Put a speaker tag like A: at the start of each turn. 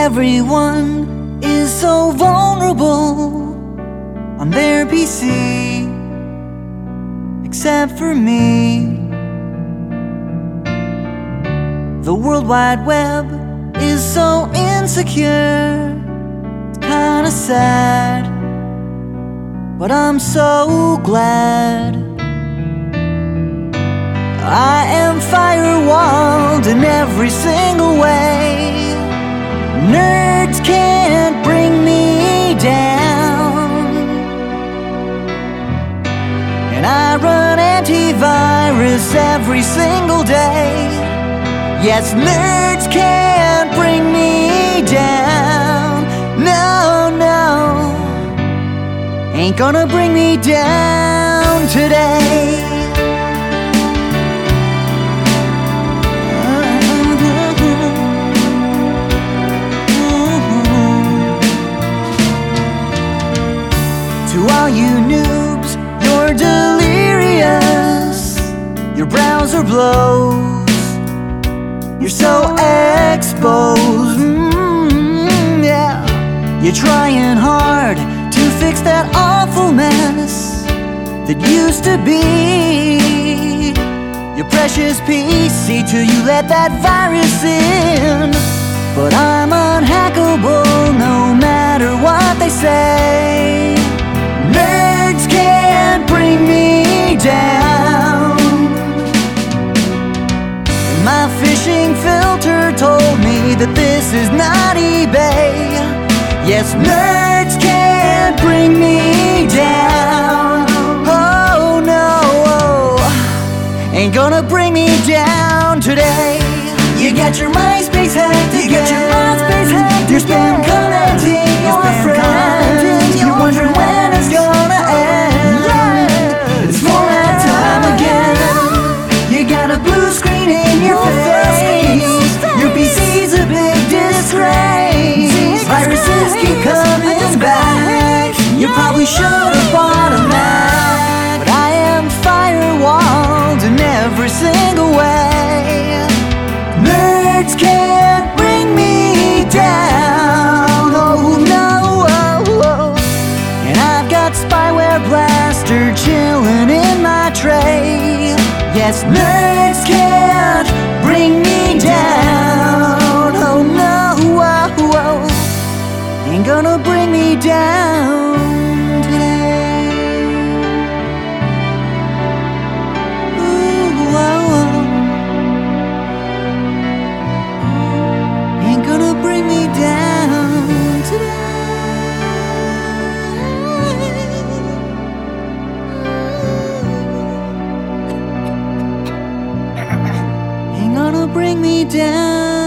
A: Everyone is so vulnerable on their PC, except for me. The World Wide Web is so insecure, it's kinda sad, but I'm so glad. I am firewalled in every single way. Nerds can't bring me down. And I run antivirus every single day. Yes, nerds can't bring me down. No, no. Ain't gonna bring me down today. Your browser blows. You're so exposed. Mm, yeah. You're trying hard to fix that awful mess that used to be your precious PC till you let that virus in. But I'm unhackable no matter what they say. Nerds can't bring me down. That this is not eBay. Yes, nerds can't bring me down. Oh no, ain't gonna bring me down today. You got your probably should have bought a Mac. But I am firewalled in every single way. Nerds can't bring me down. Oh no. oh, oh. And I've got spyware blaster chilling in my tray. Yes, nerds can't bring me down. Oh no, oh. oh. ain't gonna bring me down down